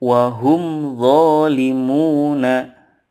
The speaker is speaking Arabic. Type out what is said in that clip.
وهم ظالمون.